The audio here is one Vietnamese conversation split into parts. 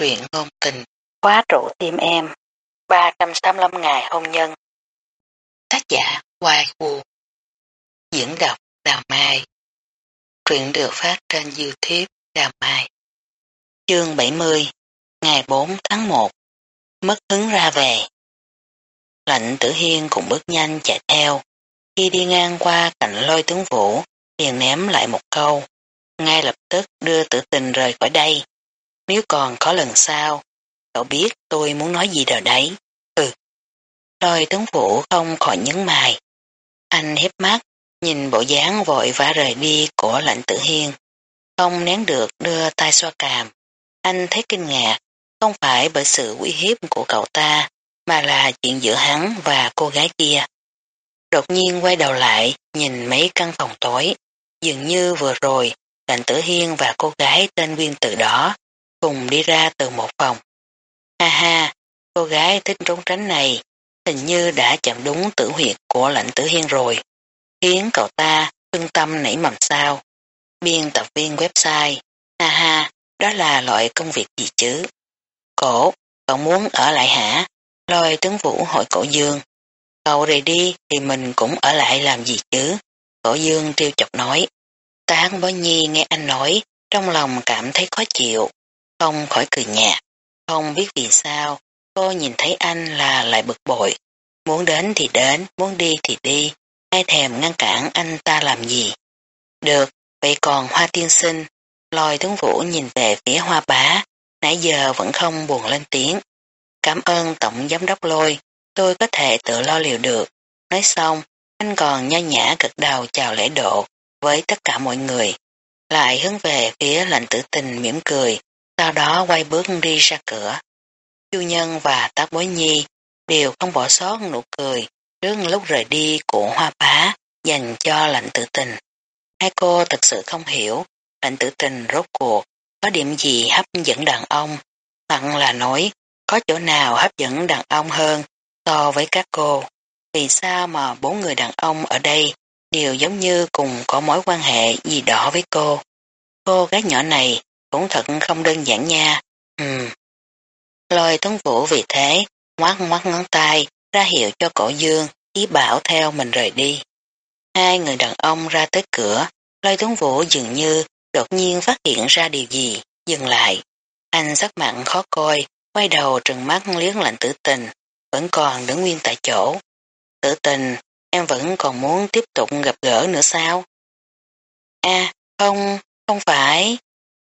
truyện ngôn tình, khóa trụ tim em, 385 ngày hôn nhân. Tác giả Hoài Vũ Diễn đọc Đào Mai Truyện được phát trên Youtube Đào Mai Chương 70 Ngày 4 tháng 1 Mất hứng ra về Lạnh tử hiên cũng bước nhanh chạy theo. Khi đi ngang qua cạnh lôi tướng vũ, liền ném lại một câu. Ngay lập tức đưa tử tình rời khỏi đây. Nếu còn có lần sau, cậu biết tôi muốn nói gì rồi đấy. Ừ. Lôi tướng vũ không khỏi nhấn mày. Anh hiếp mắt, nhìn bộ dáng vội vã rời đi của lạnh tử hiên. Không nén được đưa tay xoa càm. Anh thấy kinh ngạc, không phải bởi sự uy hiếp của cậu ta, mà là chuyện giữa hắn và cô gái kia. Đột nhiên quay đầu lại, nhìn mấy căn phòng tối, dường như vừa rồi, lạnh tử hiên và cô gái tên viên tử đó, cùng đi ra từ một phòng. Ha ha, cô gái thích trốn tránh này, hình như đã chạm đúng tử huyệt của lãnh tử hiên rồi, khiến cậu ta thương tâm nảy mầm sao. Biên tập viên website, ha ha, đó là loại công việc gì chứ? Cổ, cậu muốn ở lại hả? Lôi tướng vũ hỏi cổ dương. Cậu rời đi thì mình cũng ở lại làm gì chứ? Cổ dương trêu chọc nói. Tán bó nhi nghe anh nói, trong lòng cảm thấy khó chịu, không khỏi cười nhạt. Không biết vì sao, cô nhìn thấy anh là lại bực bội. Muốn đến thì đến, muốn đi thì đi, ai thèm ngăn cản anh ta làm gì. Được, vậy còn hoa tiên sinh, lôi tướng vũ nhìn về phía hoa bá, nãy giờ vẫn không buồn lên tiếng. Cảm ơn Tổng Giám đốc Lôi, tôi có thể tự lo liệu được. Nói xong, anh còn nho nhã cực đầu chào lễ độ với tất cả mọi người. Lại hướng về phía lạnh tử tình mỉm cười, sau đó quay bước đi ra cửa. Chu Nhân và Tác Bối Nhi đều không bỏ sót nụ cười trước lúc rời đi của hoa bá dành cho lạnh tử tình. Hai cô thật sự không hiểu lạnh tử tình rốt cuộc có điểm gì hấp dẫn đàn ông, hoặc là nói có chỗ nào hấp dẫn đàn ông hơn so với các cô. Vì sao mà bốn người đàn ông ở đây đều giống như cùng có mối quan hệ gì đó với cô. Cô gái nhỏ này cũng thật không đơn giản nha. Ừm. Lôi tuấn vũ vì thế, ngoắt ngoắt ngón tay, ra hiệu cho cổ dương, ý bảo theo mình rời đi. Hai người đàn ông ra tới cửa, lôi tuấn vũ dường như đột nhiên phát hiện ra điều gì, dừng lại. Anh sắc mặn khó coi, quay đầu trừng mắt liếc lạnh tử tình, vẫn còn đứng nguyên tại chỗ. Tử tình, em vẫn còn muốn tiếp tục gặp gỡ nữa sao? a không, không phải.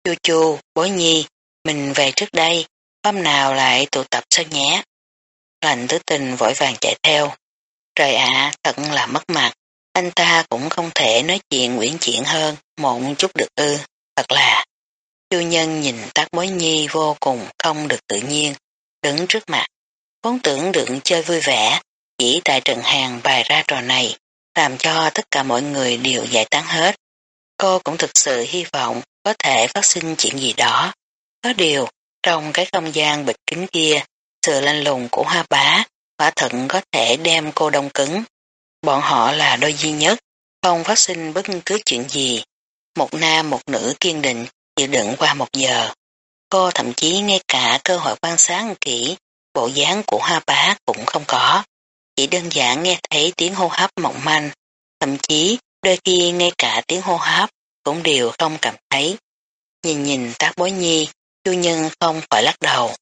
Chu chu, bối nhi, mình về trước đây, hôm nào lại tụ tập sao nhé? Lạnh tứ tình vội vàng chạy theo. Trời ạ, thật là mất mặt, anh ta cũng không thể nói chuyện quyển chuyện hơn một chút được ư, thật là. Chu nhân nhìn tác bối nhi vô cùng không được tự nhiên, đứng trước mặt, vốn tưởng đựng chơi vui vẻ, chỉ tại Trần Hàng bài ra trò này, làm cho tất cả mọi người đều giải tán hết. Cô cũng thực sự hy vọng có thể phát sinh chuyện gì đó. Có điều, trong cái không gian bịch kính kia, sự lanh lùng của hoa bá, quả thận có thể đem cô đông cứng. Bọn họ là đôi duy nhất, không phát sinh bất cứ chuyện gì. Một nam một nữ kiên định, chịu đựng qua một giờ. Cô thậm chí ngay cả cơ hội quan sát kỹ, bộ dáng của hoa bá cũng không có chỉ đơn giản nghe thấy tiếng hô hấp mỏng manh, thậm chí đôi khi ngay cả tiếng hô hấp cũng đều không cảm thấy. Nhìn nhìn tác bối nhi, chu nhân không khỏi lắc đầu.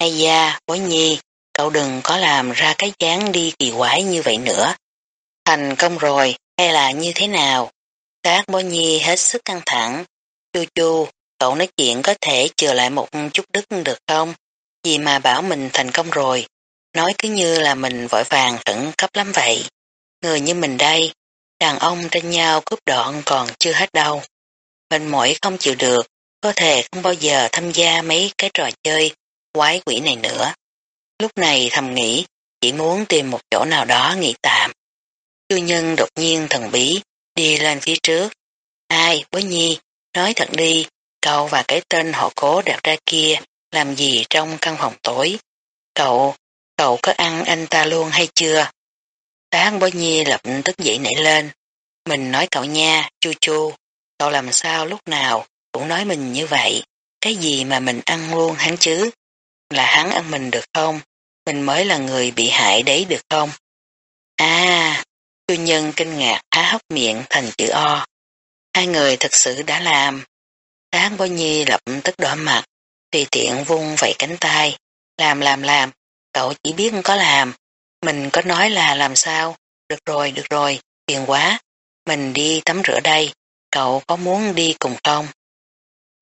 Hay da, bối nhi, cậu đừng có làm ra cái dáng đi kỳ quái như vậy nữa. Thành công rồi, hay là như thế nào? Tác bối nhi hết sức căng thẳng. Chu chu, cậu nói chuyện có thể chừa lại một chút đức được không? Gì mà bảo mình thành công rồi, Nói cứ như là mình vội vàng khẩn cấp lắm vậy. Người như mình đây, đàn ông tranh nhau cướp đoạn còn chưa hết đâu. Mình mỏi không chịu được, có thể không bao giờ tham gia mấy cái trò chơi quái quỷ này nữa. Lúc này thầm nghĩ, chỉ muốn tìm một chỗ nào đó nghỉ tạm. Chư nhân đột nhiên thần bí, đi lên phía trước. Ai, bố nhi, nói thật đi, cậu và cái tên họ cố đặt ra kia làm gì trong căn phòng tối. Cậu, Cậu có ăn anh ta luôn hay chưa? Tán bó nhi lập tức dậy nảy lên. Mình nói cậu nha, chu chu, cậu làm sao lúc nào cũng nói mình như vậy. cái gì mà mình ăn luôn hắn chứ? Là hắn ăn mình được không? Mình mới là người bị hại đấy được không? À, chu nhân kinh ngạc há hốc miệng thành chữ O. Hai người thật sự đã làm. đáng bao nhi lập tức đỏ mặt, tùy tiện vung vẩy cánh tay. Làm làm làm, cậu chỉ biết có làm. Mình có nói là làm sao? Được rồi, được rồi, phiền quá. Mình đi tắm rửa đây, cậu có muốn đi cùng không?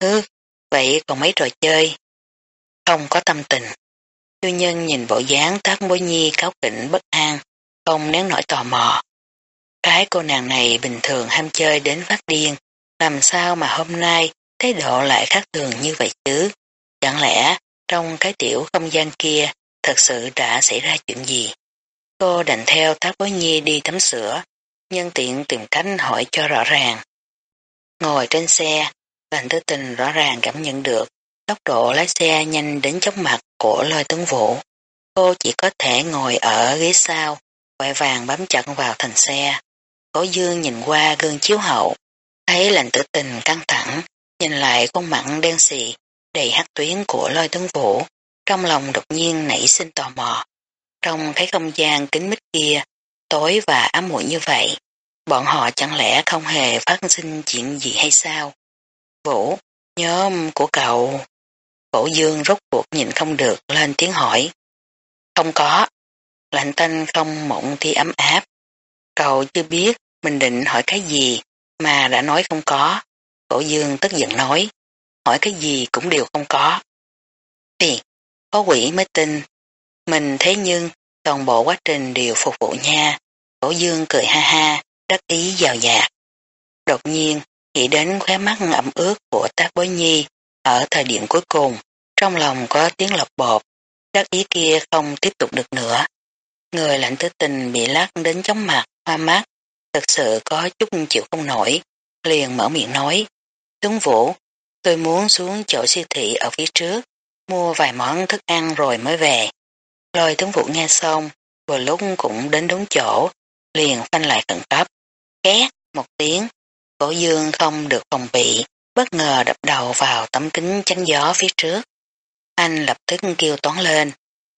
Hứ, vậy còn mấy trò chơi? Không có tâm tình. Tiêu nhân nhìn bộ dáng tác bối nhi cáo kỉnh bất an, không nén nổi tò mò. Cái cô nàng này bình thường ham chơi đến phát điên, làm sao mà hôm nay thái độ lại khác thường như vậy chứ? Chẳng lẽ trong cái tiểu không gian kia thật sự đã xảy ra chuyện gì? Cô đành theo tác bối nhi đi tắm sữa, nhân tiện tìm cách hỏi cho rõ ràng. Ngồi trên xe, lành tư tình rõ ràng cảm nhận được tốc độ lái xe nhanh đến chóng mặt của lôi tướng vũ. Cô chỉ có thể ngồi ở ghế sau, vội vàng bám chặt vào thành xe. Cố dương nhìn qua gương chiếu hậu, thấy lành tử tình căng thẳng, nhìn lại khuôn mặt đen xì, đầy hắc tuyến của lôi tướng vũ, trong lòng đột nhiên nảy sinh tò mò. Trong cái không gian kính mít kia, tối và ám muội như vậy, bọn họ chẳng lẽ không hề phát sinh chuyện gì hay sao? Vũ, nhóm của cậu. Cổ dương rốt cuộc nhìn không được lên tiếng hỏi. Không có. Lạnh tanh không mộng thi ấm áp. Cậu chưa biết mình định hỏi cái gì mà đã nói không có. Cổ dương tức giận nói. Hỏi cái gì cũng đều không có. Thì, có quỷ mới tin. Mình thế nhưng toàn bộ quá trình đều phục vụ nha. Cổ dương cười ha ha, đắc ý giàu dạt. Đột nhiên, nghĩ đến khóe mắt ẩm ướt của tác bối nhi ở thời điểm cuối cùng, trong lòng có tiếng lọc bột, đắc ý kia không tiếp tục được nữa. Người lạnh tư tình bị lắc đến chóng mặt, hoa mắt, thật sự có chút chịu không nổi, liền mở miệng nói, tướng vũ, tôi muốn xuống chỗ siêu thị ở phía trước, mua vài món thức ăn rồi mới về. Lôi tướng vũ nghe xong, vừa lúc cũng đến đúng chỗ, liền phanh lại khẩn cấp. Két một tiếng, cổ dương không được phòng bị, bất ngờ đập đầu vào tấm kính chắn gió phía trước. Anh lập tức kêu toán lên.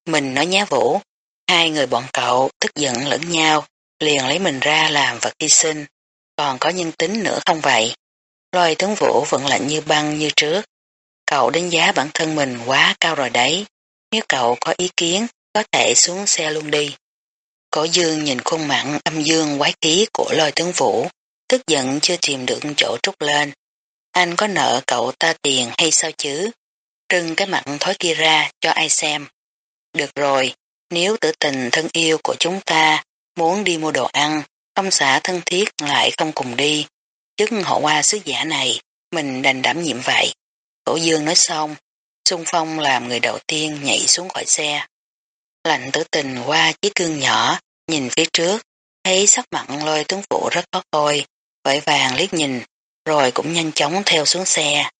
Mình nói nhá vũ, hai người bọn cậu tức giận lẫn nhau, liền lấy mình ra làm vật hy sinh, còn có nhân tính nữa không vậy? Lôi tướng vũ vẫn lạnh như băng như trước. Cậu đánh giá bản thân mình quá cao rồi đấy. Nếu cậu có ý kiến, có thể xuống xe luôn đi. Cổ dương nhìn khuôn mặn âm dương quái khí của lôi tướng vũ, tức giận chưa tìm được chỗ trút lên. Anh có nợ cậu ta tiền hay sao chứ? Trưng cái mặt thói kia ra cho ai xem. Được rồi, nếu tử tình thân yêu của chúng ta muốn đi mua đồ ăn, ông xã thân thiết lại không cùng đi. Chức họ qua sứ giả này, mình đành đảm nhiệm vậy. Cổ dương nói xong, xung phong làm người đầu tiên nhảy xuống khỏi xe. Lạnh tử tình qua chiếc gương nhỏ, nhìn phía trước, thấy sắc mặn lôi tướng phụ rất khó coi, vội vàng liếc nhìn, rồi cũng nhanh chóng theo xuống xe.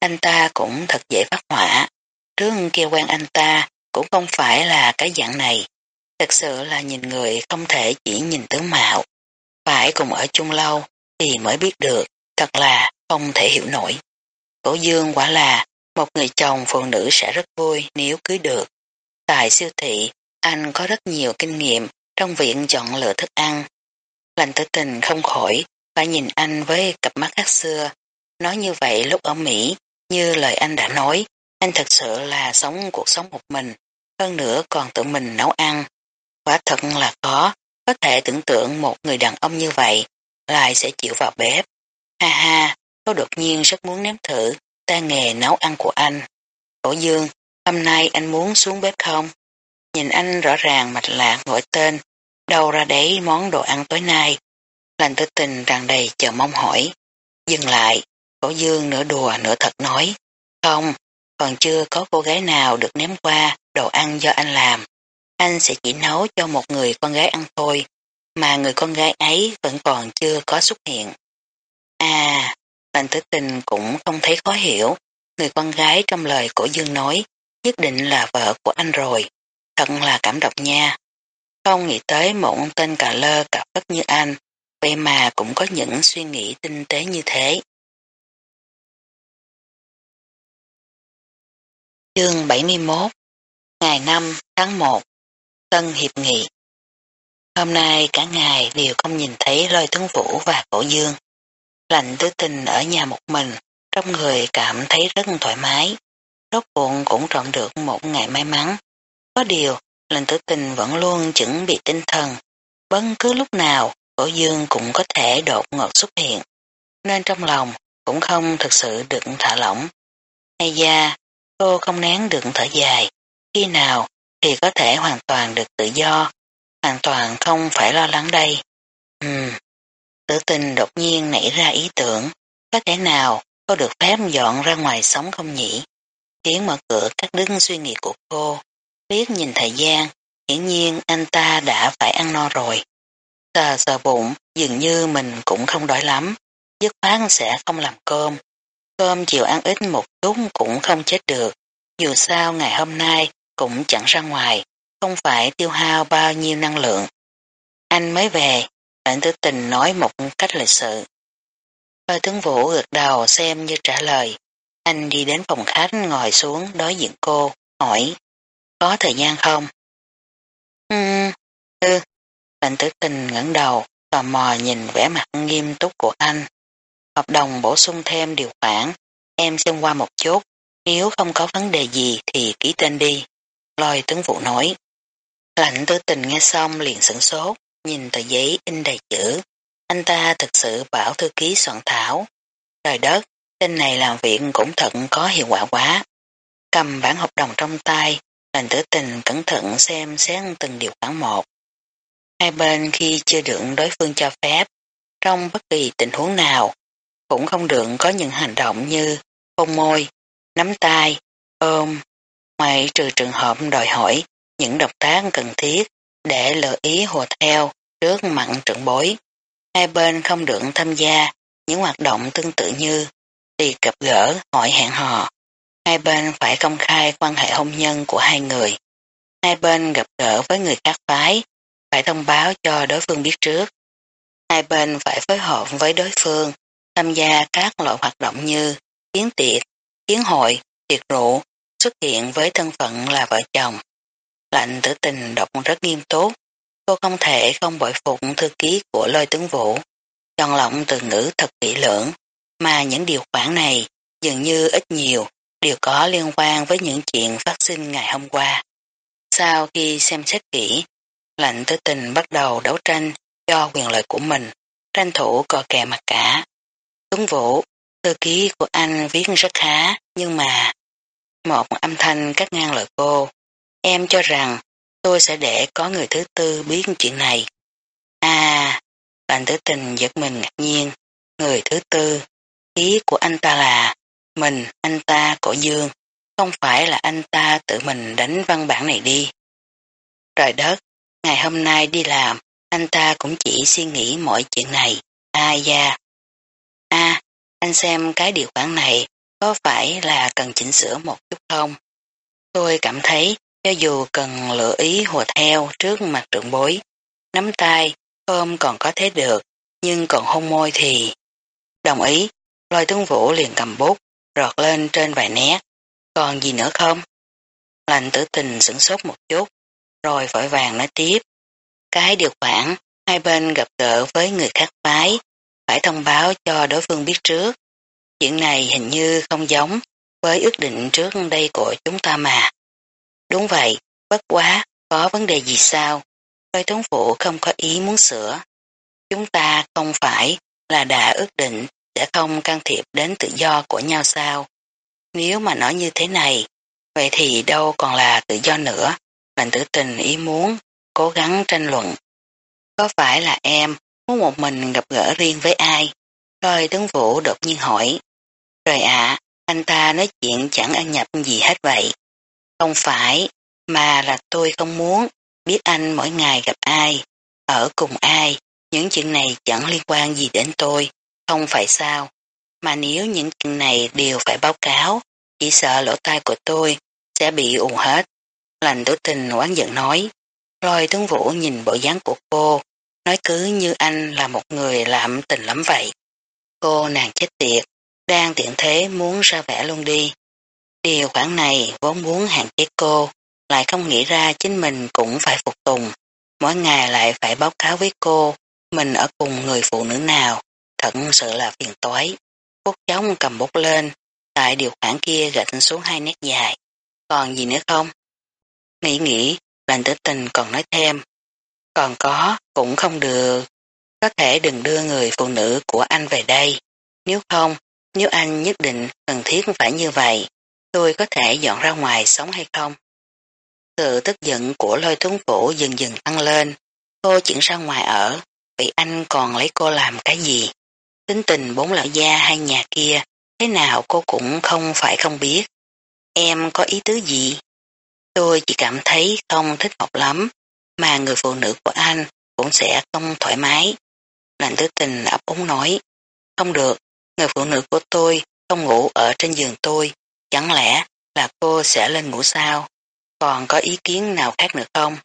Anh ta cũng thật dễ phát hỏa, trước kia quen anh ta cũng không phải là cái dạng này. Thật sự là nhìn người không thể chỉ nhìn tướng mạo, phải cùng ở chung lâu thì mới biết được, thật là không thể hiểu nổi. Cổ dương quả là một người chồng phụ nữ sẽ rất vui nếu cưới được. Tại siêu thị, anh có rất nhiều kinh nghiệm trong việc chọn lựa thức ăn. Lành tử tình không khỏi, và nhìn anh với cặp mắt khác xưa. Nói như vậy lúc ở Mỹ, như lời anh đã nói, anh thật sự là sống cuộc sống một mình, hơn nữa còn tự mình nấu ăn. Quả thật là khó, có thể tưởng tượng một người đàn ông như vậy, lại sẽ chịu vào bếp. Ha ha, tôi đột nhiên rất muốn nếm thử tay nghề nấu ăn của anh. Cổ dương, hôm nay anh muốn xuống bếp không? Nhìn anh rõ ràng mạch lạc gọi tên, đâu ra đấy món đồ ăn tối nay. Lành tư tình tràn đầy chờ mong hỏi. Dừng lại, cổ dương nửa đùa nửa thật nói. Không, còn chưa có cô gái nào được ném qua đồ ăn do anh làm. Anh sẽ chỉ nấu cho một người con gái ăn thôi, mà người con gái ấy vẫn còn chưa có xuất hiện. À, lành tử tình cũng không thấy khó hiểu, người con gái trong lời Cổ Dương nói nhất định là vợ của anh rồi, thật là cảm động nha. Không nghĩ tới một tên cà lơ cà phất như anh, vậy mà cũng có những suy nghĩ tinh tế như thế. Chương 71 Ngày 5 tháng 1 Tân Hiệp Nghị Hôm nay cả ngày đều không nhìn thấy lôi tướng vũ và cổ dương. Lạnh tứ tình ở nhà một mình, trong người cảm thấy rất thoải mái. Rốt cuộc cũng trọn được một ngày may mắn. Có điều, lạnh tử tình vẫn luôn chuẩn bị tinh thần. Bất cứ lúc nào, cổ dương cũng có thể đột ngột xuất hiện. Nên trong lòng cũng không thực sự được thả lỏng. Hay da, cô không nén được thở dài. Khi nào thì có thể hoàn toàn được tự do, hoàn toàn không phải lo lắng đây. Ừm, tử tình đột nhiên nảy ra ý tưởng, có thể nào cô được phép dọn ra ngoài sống không nhỉ? Khiến mở cửa cắt đứt suy nghĩ của cô, liếc nhìn thời gian, hiển nhiên anh ta đã phải ăn no rồi. Sờ sờ bụng, dường như mình cũng không đói lắm, dứt khoát sẽ không làm cơm. Cơm chiều ăn ít một chút cũng không chết được, dù sao ngày hôm nay cũng chẳng ra ngoài, không phải tiêu hao bao nhiêu năng lượng. Anh mới về, bạn tử tình nói một cách lịch sự. Hơi tướng vũ gật đầu xem như trả lời. Anh đi đến phòng khách ngồi xuống đối diện cô, hỏi, có thời gian không? Ừ, ừ. Lệnh tử tình ngẩng đầu, tò mò nhìn vẻ mặt nghiêm túc của anh. Hợp đồng bổ sung thêm điều khoản, em xem qua một chút, nếu không có vấn đề gì thì ký tên đi. Lôi tướng vụ nói. Lạnh tử tình nghe xong liền sửng sốt, nhìn tờ giấy in đầy chữ. Anh ta thực sự bảo thư ký soạn thảo. Trời đất, tên này làm việc cũng thật có hiệu quả quá. Cầm bản hợp đồng trong tay, lành tử tình cẩn thận xem xét từng điều khoản một. Hai bên khi chưa được đối phương cho phép, trong bất kỳ tình huống nào, cũng không được có những hành động như hôn môi, nắm tay, ôm, ngoài trừ trường hợp đòi hỏi những động tác cần thiết để lợi ý hùa theo trước mặn trưởng bối. Hai bên không được tham gia những hoạt động tương tự như tiệc gặp gỡ, hỏi hẹn hò. Hai bên phải công khai quan hệ hôn nhân của hai người. Hai bên gặp gỡ với người khác phái, phải thông báo cho đối phương biết trước. Hai bên phải phối hợp với đối phương, tham gia các loại hoạt động như kiến tiệc, kiến hội, tiệc rượu, xuất hiện với thân phận là vợ chồng. Lạnh tử tình đọc rất nghiêm túc, cô không thể không bội phục thư ký của lôi tướng vũ, chọn lộng từ ngữ thật kỹ lưỡng, mà những điều khoản này dường như ít nhiều đều có liên quan với những chuyện phát sinh ngày hôm qua. Sau khi xem xét kỹ, lạnh tới tình bắt đầu đấu tranh cho quyền lợi của mình, tranh thủ cò kè mặt cả. Tuấn Vũ, thư ký của anh viết rất khá, nhưng mà một âm thanh cắt ngang lời cô. Em cho rằng tôi sẽ để có người thứ tư biết chuyện này. À, lệnh tử tình giật mình ngạc nhiên. Người thứ tư, ý của anh ta là mình, anh ta, cổ dương, không phải là anh ta tự mình đánh văn bản này đi. Trời đất, ngày hôm nay đi làm, anh ta cũng chỉ suy nghĩ mọi chuyện này. A da. A, anh xem cái điều khoản này có phải là cần chỉnh sửa một chút không? Tôi cảm thấy cho dù cần lựa ý hùa theo trước mặt trưởng bối, nắm tay, ôm còn có thế được, nhưng còn hôn môi thì... Đồng ý, lôi tướng vũ liền cầm bút, rọt lên trên vài nét. Còn gì nữa không? Lành tử tình sửng sốt một chút, rồi vội vàng nói tiếp. Cái điều khoản, hai bên gặp gỡ với người khác phái, phải thông báo cho đối phương biết trước. Chuyện này hình như không giống với ước định trước đây của chúng ta mà. Đúng vậy, bất quá, có vấn đề gì sao? Lôi tướng phụ không có ý muốn sửa. Chúng ta không phải là đã ước định sẽ không can thiệp đến tự do của nhau sao? Nếu mà nói như thế này, vậy thì đâu còn là tự do nữa. Lành tử tình ý muốn, cố gắng tranh luận. Có phải là em muốn một mình gặp gỡ riêng với ai? Lôi tướng vũ đột nhiên hỏi. Rồi ạ, anh ta nói chuyện chẳng ăn nhập gì hết vậy. Không phải, mà là tôi không muốn biết anh mỗi ngày gặp ai, ở cùng ai, những chuyện này chẳng liên quan gì đến tôi, không phải sao. Mà nếu những chuyện này đều phải báo cáo, chỉ sợ lỗ tai của tôi sẽ bị ù hết. Lành tử tình oán giận nói, lôi tướng vũ nhìn bộ dáng của cô, nói cứ như anh là một người làm tình lắm vậy. Cô nàng chết tiệt, đang tiện thế muốn ra vẻ luôn đi. Điều khoản này vốn muốn hạn chế cô, lại không nghĩ ra chính mình cũng phải phục tùng. Mỗi ngày lại phải báo cáo với cô, mình ở cùng người phụ nữ nào, thật sự là phiền toái. Phúc chóng cầm bút lên, tại điều khoản kia gạch xuống hai nét dài. Còn gì nữa không? Nghĩ nghĩ, lành tử tình còn nói thêm. Còn có, cũng không được. Có thể đừng đưa người phụ nữ của anh về đây. Nếu không, nếu anh nhất định cần thiết phải như vậy, tôi có thể dọn ra ngoài sống hay không? Sự tức giận của lôi tuấn phủ dần dần tăng lên. Cô chuyển ra ngoài ở, vậy anh còn lấy cô làm cái gì? Tính tình bốn lão gia hai nhà kia, thế nào cô cũng không phải không biết. Em có ý tứ gì? Tôi chỉ cảm thấy không thích học lắm, mà người phụ nữ của anh cũng sẽ không thoải mái. Lành tứ tình ấp úng nói, không được, người phụ nữ của tôi không ngủ ở trên giường tôi, chẳng lẽ là cô sẽ lên ngủ sao? Còn có ý kiến nào khác nữa không?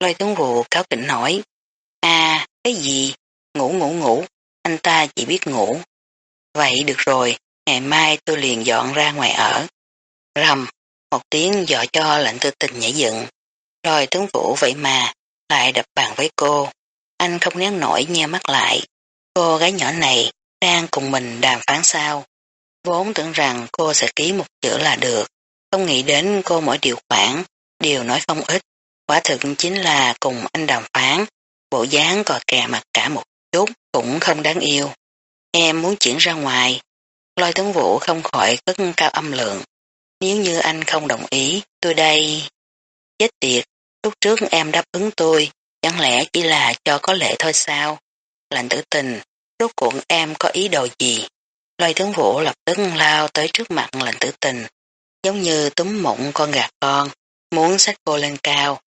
Lôi tướng vụ cáo kỉnh nói, à, cái gì? Ngủ ngủ ngủ, anh ta chỉ biết ngủ. Vậy được rồi, ngày mai tôi liền dọn ra ngoài ở. Rầm, một tiếng dọ cho lệnh tư tình nhảy dựng. Rồi tướng vũ vậy mà, lại đập bàn với cô. Anh không nén nổi nhe mắt lại. Cô gái nhỏ này đang cùng mình đàm phán sao. Vốn tưởng rằng cô sẽ ký một chữ là được. Không nghĩ đến cô mỗi điều khoản, đều nói không ít. Quả thực chính là cùng anh đàm phán. Bộ dáng cò kè mặt cả một cũng không đáng yêu. Em muốn chuyển ra ngoài. Lôi tướng vũ không khỏi cất cao âm lượng. Nếu như anh không đồng ý, tôi đây... Chết tiệt, lúc trước em đáp ứng tôi, chẳng lẽ chỉ là cho có lệ thôi sao? Lạnh tử tình, rốt cuộc em có ý đồ gì? Lôi tướng vũ lập tức lao tới trước mặt lạnh tử tình, giống như túm mộng con gạt con, muốn xách cô lên cao.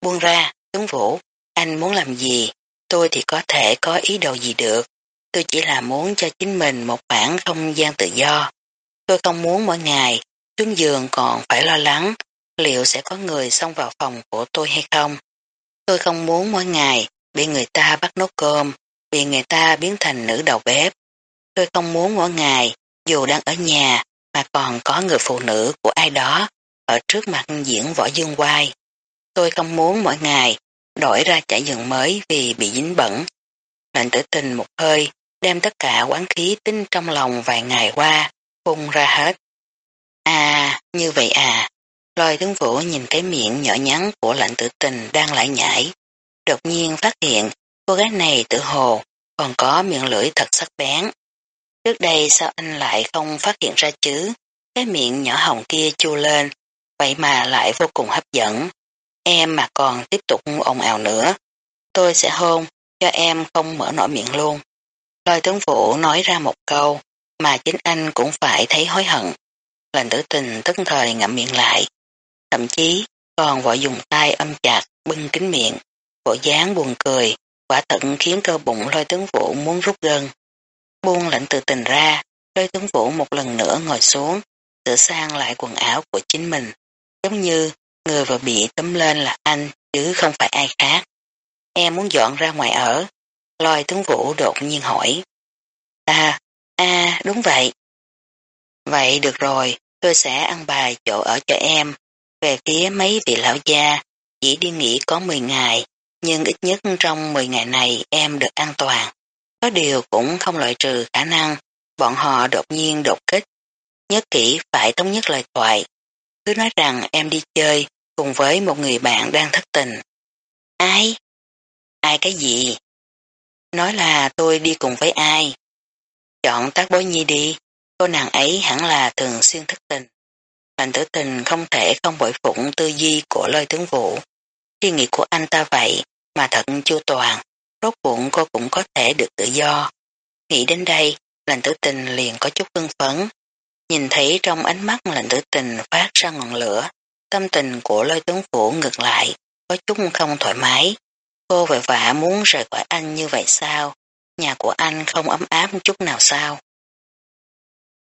Buông ra, tướng vũ, anh muốn làm gì? Tôi thì có thể có ý đồ gì được. Tôi chỉ là muốn cho chính mình một khoảng không gian tự do. Tôi không muốn mỗi ngày xuống giường còn phải lo lắng liệu sẽ có người xông vào phòng của tôi hay không. Tôi không muốn mỗi ngày bị người ta bắt nấu cơm, bị người ta biến thành nữ đầu bếp. Tôi không muốn mỗi ngày, dù đang ở nhà, mà còn có người phụ nữ của ai đó ở trước mặt diễn võ dương quai. Tôi không muốn mỗi ngày đổi ra trải giường mới vì bị dính bẩn. Lệnh tử tình một hơi, đem tất cả quán khí tinh trong lòng vài ngày qua, phun ra hết. À, như vậy à. Lôi tướng vũ nhìn cái miệng nhỏ nhắn của Lệnh tử tình đang lại nhảy. Đột nhiên phát hiện cô gái này tự hồ còn có miệng lưỡi thật sắc bén. Trước đây sao anh lại không phát hiện ra chứ? Cái miệng nhỏ hồng kia chu lên, vậy mà lại vô cùng hấp dẫn. Em mà còn tiếp tục ồn ào nữa, tôi sẽ hôn, cho em không mở nổi miệng luôn. Lôi tướng vũ nói ra một câu, mà chính anh cũng phải thấy hối hận. Lệnh tử tình tức thời ngậm miệng lại. Thậm chí còn vội dùng tay âm chặt, bưng kính miệng. Bộ dáng buồn cười, quả thận khiến cơ bụng lôi tướng vũ muốn rút gân. Buông lệnh từ tình ra, lôi tướng vũ một lần nữa ngồi xuống, sửa sang lại quần áo của chính mình. Giống như người vừa bị tấm lên là anh, chứ không phải ai khác. Em muốn dọn ra ngoài ở. Lôi tướng vũ đột nhiên hỏi. À, à, đúng vậy. Vậy được rồi, tôi sẽ ăn bài chỗ ở cho em. Về phía mấy vị lão gia, chỉ đi nghỉ có 10 ngày, nhưng ít nhất trong 10 ngày này em được an toàn. Có điều cũng không loại trừ khả năng bọn họ đột nhiên đột kích. Nhớ kỹ phải thống nhất lời thoại. Cứ nói rằng em đi chơi cùng với một người bạn đang thất tình. Ai? Ai cái gì? Nói là tôi đi cùng với ai? Chọn tác bối nhi đi, cô nàng ấy hẳn là thường xuyên thất tình. Mạnh tử tình không thể không bội phụng tư duy của lôi tướng vũ. Suy nghĩ của anh ta vậy mà thật chưa toàn, rốt cuộc cô cũng có thể được tự do. Nghĩ đến đây, lành tử tình liền có chút hưng phấn. Nhìn thấy trong ánh mắt lành tử tình phát ra ngọn lửa, tâm tình của lôi tướng phủ ngược lại, có chút không thoải mái. Cô vội vã muốn rời khỏi anh như vậy sao? Nhà của anh không ấm áp chút nào sao?